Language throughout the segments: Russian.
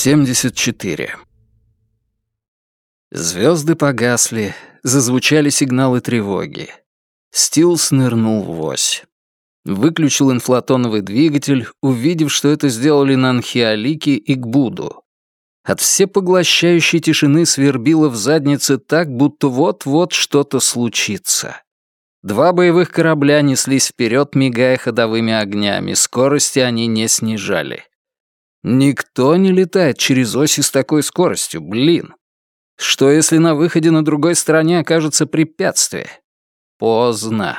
74. Звезды погасли, зазвучали сигналы тревоги. Стилс нырнул в ось. Выключил инфлатоновый двигатель, увидев, что это сделали Нанхиалики и Гбуду. От всепоглощающей тишины свербило в заднице так, будто вот-вот что-то случится. Два боевых корабля неслись вперед, мигая ходовыми огнями, скорости они не снижали. Никто не летает через оси с такой скоростью, блин. Что, если на выходе на другой стороне окажется препятствие? Поздно.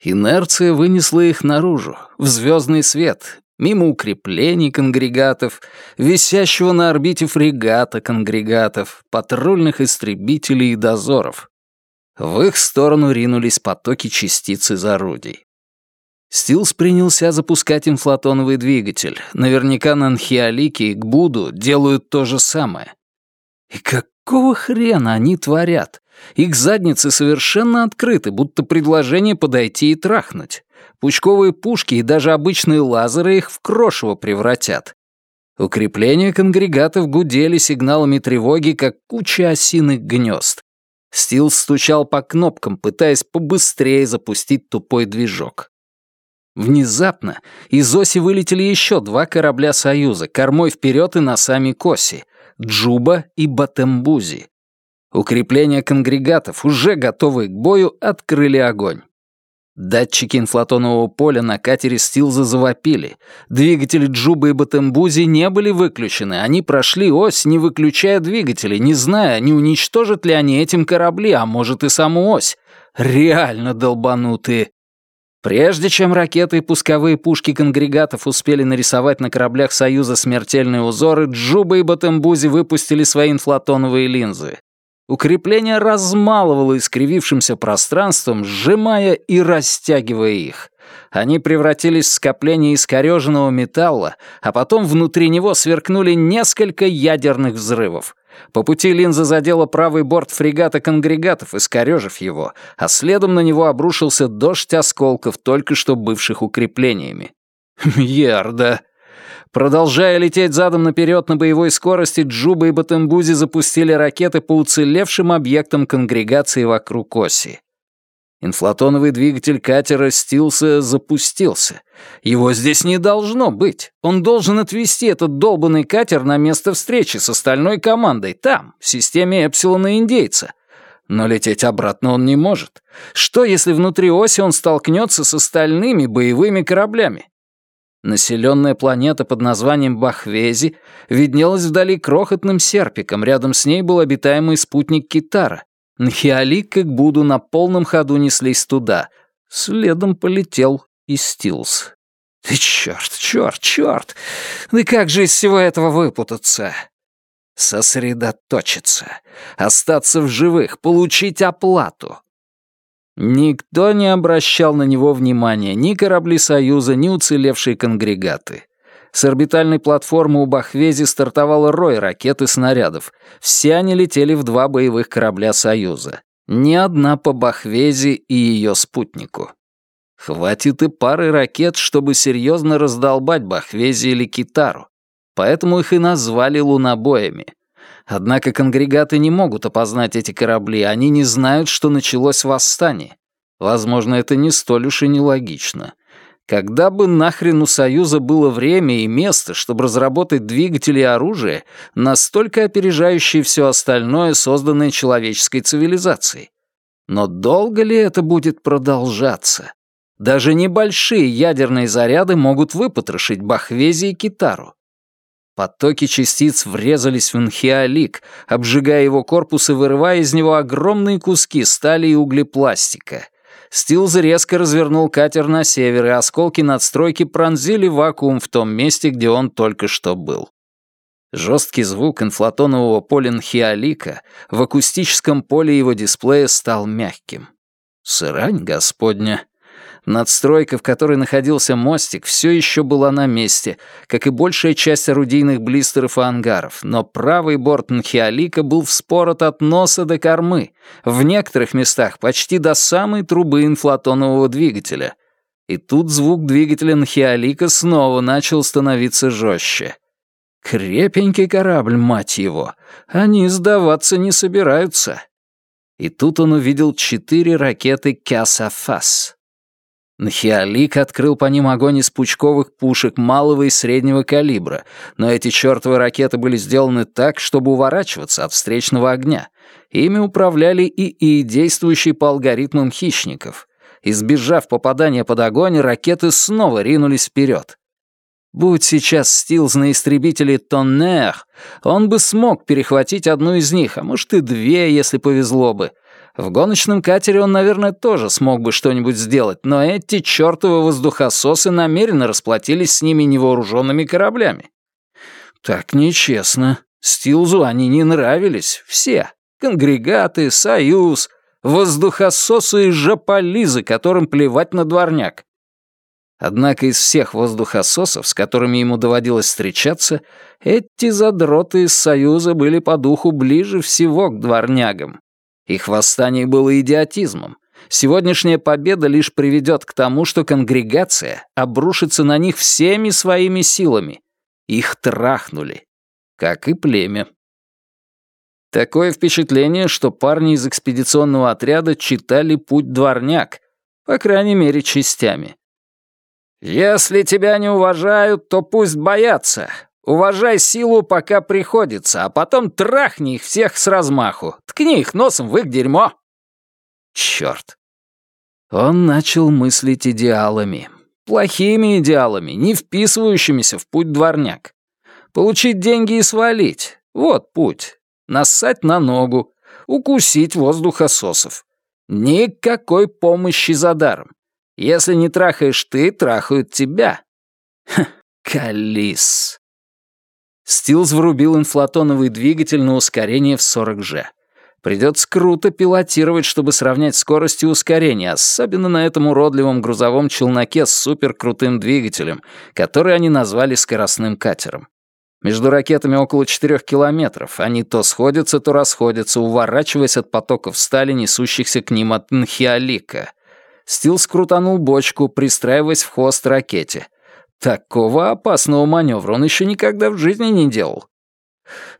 Инерция вынесла их наружу, в звездный свет, мимо укреплений конгрегатов, висящего на орбите фрегата конгрегатов, патрульных истребителей и дозоров. В их сторону ринулись потоки частиц из орудий. Стилс принялся запускать инфлатоновый двигатель. Наверняка Нанхиалики и Гбуду делают то же самое. И какого хрена они творят? Их задницы совершенно открыты, будто предложение подойти и трахнуть. Пучковые пушки и даже обычные лазеры их в крошево превратят. Укрепления конгрегатов гудели сигналами тревоги, как куча осиных гнезд. Стилс стучал по кнопкам, пытаясь побыстрее запустить тупой движок. Внезапно из оси вылетели еще два корабля Союза, кормой вперед и носами к оси — Джуба и Батембузи. Укрепления конгрегатов, уже готовые к бою, открыли огонь. Датчики инфлатонового поля на катере Стилза завопили. Двигатели Джуба и Батембузи не были выключены. Они прошли ось, не выключая двигатели, не зная, не уничтожат ли они этим корабли, а может и саму ось. Реально долбанутые. Прежде чем ракеты и пусковые пушки конгрегатов успели нарисовать на кораблях Союза смертельные узоры, Джуба и Батембузи выпустили свои инфлатоновые линзы. Укрепление размалывало искривившимся пространством, сжимая и растягивая их. Они превратились в скопление искореженного металла, а потом внутри него сверкнули несколько ядерных взрывов. По пути линза задела правый борт фрегата конгрегатов, искорежив его, а следом на него обрушился дождь осколков, только что бывших укреплениями. Ярда! Продолжая лететь задом наперед на боевой скорости, Джуба и Батембузи запустили ракеты по уцелевшим объектам конгрегации вокруг оси. Инфлатоновый двигатель катера Стилса запустился. Его здесь не должно быть. Он должен отвезти этот долбанный катер на место встречи с остальной командой, там, в системе Эпсилона Индейца. Но лететь обратно он не может. Что, если внутри оси он столкнется с остальными боевыми кораблями? Населенная планета под названием Бахвези виднелась вдали крохотным серпиком, рядом с ней был обитаемый спутник Китара, Нхиалик как Буду на полном ходу неслись туда. Следом полетел и Стилс. Ты черт, черт, черт! Да как же из всего этого выпутаться? Сосредоточиться, остаться в живых, получить оплату. Никто не обращал на него внимания, ни корабли Союза, ни уцелевшие конгрегаты. С орбитальной платформы у Бахвези стартовал рой ракет и снарядов. Все они летели в два боевых корабля Союза. Ни одна по Бахвези и ее спутнику. Хватит и пары ракет, чтобы серьезно раздолбать Бахвези или Китару. Поэтому их и назвали лунобоями. Однако конгрегаты не могут опознать эти корабли, они не знают, что началось восстание. Возможно, это не столь уж и нелогично. Когда бы нахрен у Союза было время и место, чтобы разработать двигатели и оружие, настолько опережающие все остальное, созданное человеческой цивилизацией? Но долго ли это будет продолжаться? Даже небольшие ядерные заряды могут выпотрошить Бахвези и Китару. Потоки частиц врезались в Нхиалик, обжигая его корпус и вырывая из него огромные куски стали и углепластика. Стилз резко развернул катер на север, и осколки надстройки пронзили вакуум в том месте, где он только что был. Жесткий звук инфлатонового поля Нхиалика в акустическом поле его дисплея стал мягким. Сырань господня. Надстройка, в которой находился мостик, все еще была на месте, как и большая часть орудийных блистеров и ангаров, но правый борт Нхиалика был вспорот от носа до кормы, в некоторых местах почти до самой трубы инфлатонового двигателя. И тут звук двигателя Нхиалика снова начал становиться жестче. Крепенький корабль, мать его. Они сдаваться не собираются. И тут он увидел четыре ракеты Кясафас. Нхиалик открыл по ним огонь из пучковых пушек малого и среднего калибра, но эти чертовы ракеты были сделаны так, чтобы уворачиваться от встречного огня. Ими управляли ИИ, действующие по алгоритмам хищников. Избежав попадания под огонь, ракеты снова ринулись вперед. Будь сейчас Стилз на истребителе Тоннер, он бы смог перехватить одну из них, а может и две, если повезло бы. В гоночном катере он, наверное, тоже смог бы что-нибудь сделать, но эти чертовы воздухососы намеренно расплатились с ними невооруженными кораблями. Так нечестно. Стилзу они не нравились, все. Конгрегаты, Союз, воздухососы и жополизы, которым плевать на дворняк. Однако из всех воздухососов, с которыми ему доводилось встречаться, эти задроты из Союза были по духу ближе всего к дворнягам. Их восстание было идиотизмом. Сегодняшняя победа лишь приведет к тому, что конгрегация обрушится на них всеми своими силами. Их трахнули. Как и племя. Такое впечатление, что парни из экспедиционного отряда читали «Путь дворняк», по крайней мере, частями. «Если тебя не уважают, то пусть боятся. Уважай силу, пока приходится, а потом трахни их всех с размаху. Ткни их носом в их дерьмо. Черт. Он начал мыслить идеалами. Плохими идеалами, не вписывающимися в путь дворняк. Получить деньги и свалить. Вот путь. Нассать на ногу. Укусить воздухососов. Никакой помощи за даром. Если не трахаешь ты, трахают тебя. Ха, Калис. Стилз врубил инфлатоновый двигатель на ускорение в 40G. Придется круто пилотировать, чтобы сравнять скорость и ускорение, особенно на этом уродливом грузовом челноке с суперкрутым двигателем, который они назвали скоростным катером. Между ракетами около 4 километров. Они то сходятся, то расходятся, уворачиваясь от потоков стали, несущихся к ним от Нхиалика. Стилс крутанул бочку, пристраиваясь в хвост ракете. Такого опасного маневра он еще никогда в жизни не делал.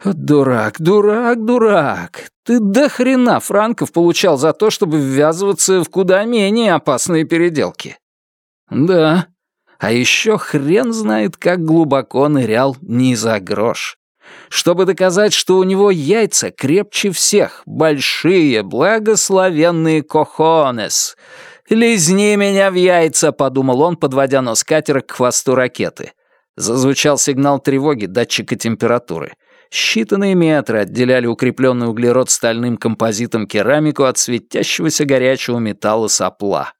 «Дурак, дурак, дурак! Ты до хрена франков получал за то, чтобы ввязываться в куда менее опасные переделки!» «Да, а еще хрен знает, как глубоко нырял не за грош. Чтобы доказать, что у него яйца крепче всех, большие, благословенные кохонес, «Лизни меня в яйца», — подумал он, подводя нос катера к хвосту ракеты. Зазвучал сигнал тревоги датчика температуры. Считанные метры отделяли укрепленный углерод стальным композитом керамику от светящегося горячего металла сопла.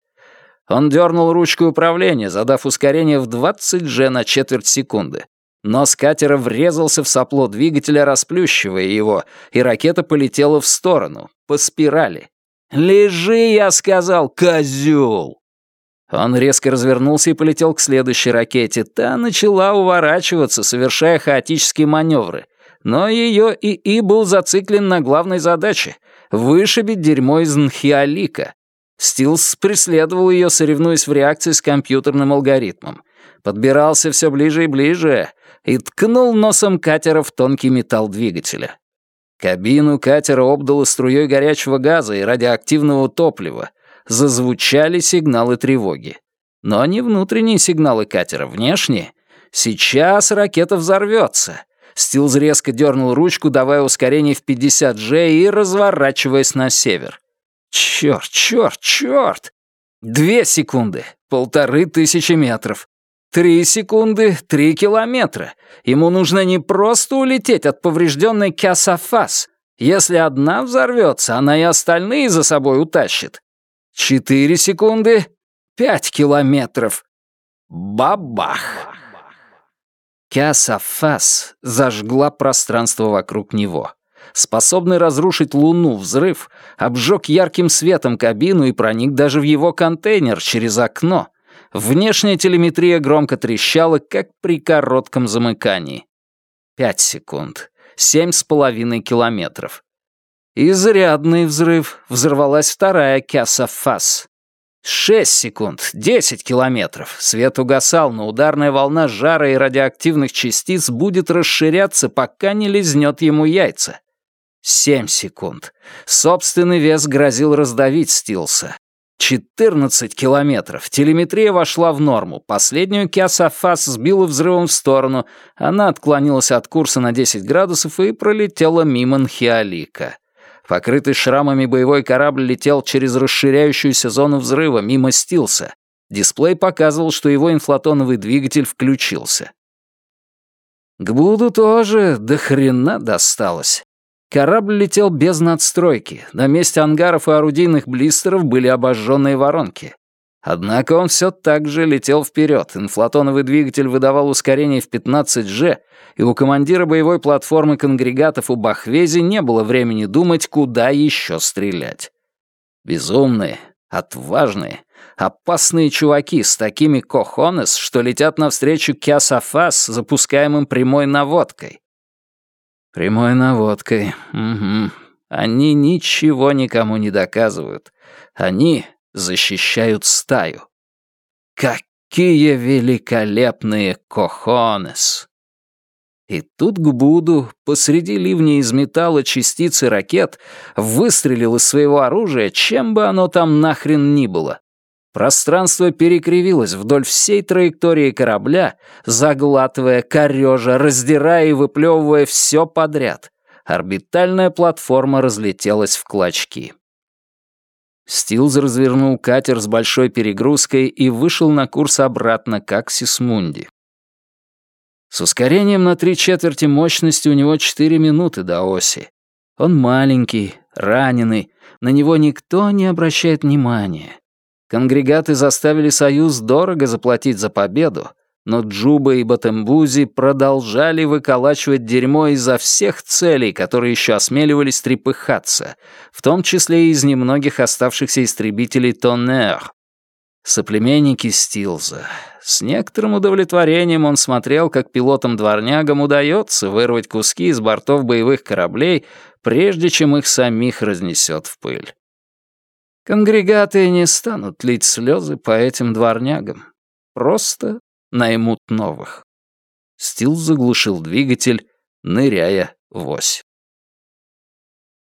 Он дернул ручку управления, задав ускорение в 20 G на четверть секунды. Нос катера врезался в сопло двигателя, расплющивая его, и ракета полетела в сторону, по спирали. «Лежи, я сказал, козёл!» Он резко развернулся и полетел к следующей ракете. Та начала уворачиваться, совершая хаотические маневры. Но ее ИИ был зациклен на главной задаче — вышибить дерьмо из Нхиалика. Стилс преследовал ее, соревнуясь в реакции с компьютерным алгоритмом. Подбирался все ближе и ближе и ткнул носом катера в тонкий металл двигателя. Кабину катера обдало струей горячего газа и радиоактивного топлива. Зазвучали сигналы тревоги. Но не внутренние сигналы катера, внешние. Сейчас ракета взорвется. Стилз резко дернул ручку, давая ускорение в 50 G и разворачиваясь на север. Черт, черт, черт! Две секунды, полторы тысячи метров. Три секунды, три километра. Ему нужно не просто улететь от поврежденной Кясафас. Если одна взорвется, она и остальные за собой утащит. Четыре секунды, пять километров. Бабах! Кясафас зажгла пространство вокруг него. Способный разрушить Луну взрыв обжег ярким светом кабину и проник даже в его контейнер через окно — Внешняя телеметрия громко трещала, как при коротком замыкании. Пять секунд. Семь с половиной километров. Изрядный взрыв. Взорвалась вторая Кяса Фас. Шесть секунд, десять километров. Свет угасал, но ударная волна жара и радиоактивных частиц будет расширяться, пока не лизнет ему яйца. Семь секунд. Собственный вес грозил раздавить Стилса. Четырнадцать километров. Телеметрия вошла в норму. Последнюю Киасафас сбила взрывом в сторону. Она отклонилась от курса на 10 градусов и пролетела мимо Нхиалика. Покрытый шрамами боевой корабль летел через расширяющуюся зону взрыва мимо Стилса. Дисплей показывал, что его инфлатоновый двигатель включился. К Буду тоже до хрена досталось. Корабль летел без надстройки. На месте ангаров и орудийных блистеров были обожженные воронки. Однако он все так же летел вперед. Инфлатоновый двигатель выдавал ускорение в 15G, и у командира боевой платформы конгрегатов у Бахвези не было времени думать, куда еще стрелять. Безумные, отважные, опасные чуваки с такими кохонес, что летят навстречу Кясафас, запускаемым прямой наводкой. Прямой наводкой, угу. Они ничего никому не доказывают. Они защищают стаю. Какие великолепные кохонес! И тут к Буду, посреди ливня из металла частицы ракет, выстрелил из своего оружия, чем бы оно там нахрен ни было. Пространство перекривилось вдоль всей траектории корабля, заглатывая, корежа, раздирая и выплевывая все подряд. Орбитальная платформа разлетелась в клочки. Стилз развернул катер с большой перегрузкой и вышел на курс обратно к Аксисмунди. С ускорением на три четверти мощности у него четыре минуты до оси. Он маленький, раненый, на него никто не обращает внимания. Конгрегаты заставили Союз дорого заплатить за победу, но Джуба и Батембузи продолжали выколачивать дерьмо изо всех целей, которые еще осмеливались трепыхаться, в том числе и из немногих оставшихся истребителей Тоннер. Соплеменники Стилза. С некоторым удовлетворением он смотрел, как пилотам-дворнягам удается вырвать куски из бортов боевых кораблей, прежде чем их самих разнесет в пыль. Конгрегаты не станут лить слезы по этим дворнягам. Просто наймут новых. Стил заглушил двигатель, ныряя в ось.